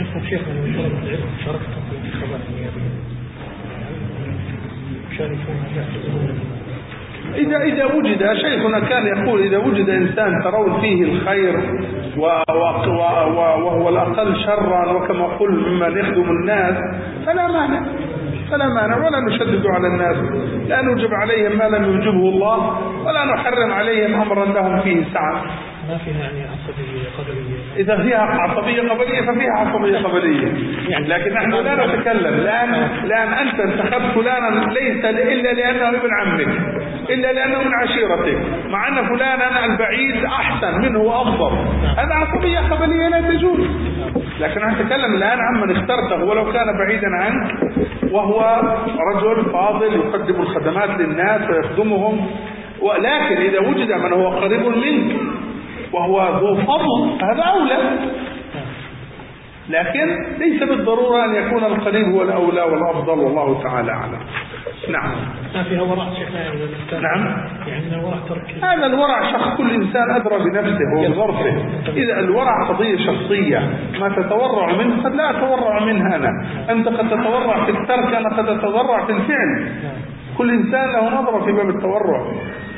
من طلبة العلم في الانتخابات يشاركون إذا إذا وجد شيخنا كان يقول إذا وجد إنسان ترون فيه الخير وهو الأقل شرا وكما قل ممن يخدم الناس فلا مانع. فلا مانع ولا نشدد على الناس. لا نوجب عليهم ما لم يوجبه الله ولا نحرم عليهم أمرا لهم فيه سعة. ما فيها يعني عصبية قبلية إذا فيها عصبية قبلية ففيها عصبية قبلية. يعني لكن نحن لا نتكلم. لأن, لأن أنت انتخبت فلانا ليس إلا لأنه ابن عمك إلا لأنه من عشيرتك مع أن فلانا البعيد أحسن منه وأفضل. هذا عصبية قبلية لا تجوز. لكن نحن نتكلم الآن عمن اخترته ولو كان بعيدا عنك وهو رجل فاضل يقدم الخدمات للناس ويخدمهم. ولكن إذا وجد من هو قريب منك وهو ذو فضل هذا أولى. لكن ليس بالضرورة أن يكون القريب هو الأولى والأفضل والله تعالى أعلم. نعم. ما فيها ورع شيخنا نعم. يعني الورع ترك. هذا الورع شخص كل إنسان أدرى بنفسه وبظرفه إذا الورع قضية شخصية ما تتورع منه قد لا أتورع منها أنا. أنت قد تتورع في الترك أنا قد أتورع في الفعل. كل إنسان له نظرة في باب التورع.